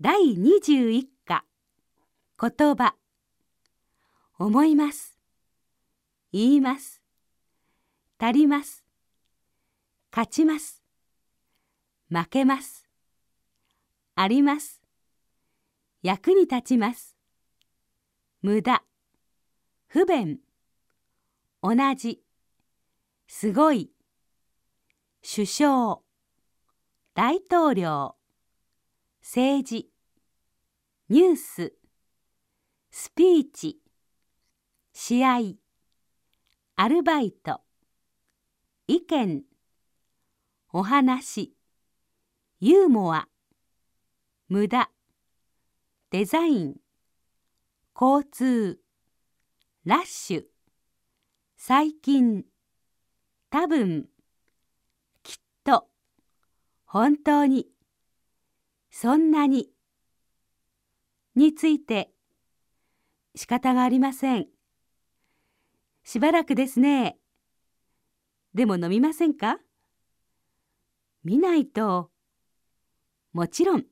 第21課。言葉。思います。言います。足ります。勝ちます。負けます。あります。役に立ちます。無駄。不便。同じ。すごい。首相。大統領。政治ニューススピーチ試合アルバイト意見お話ユーモア無駄デザイン交通ラッシュ最近多分きっと本当に。そんなにについて仕方がありません。しばらくですね。でも飲みませんか？見ないと、もちろん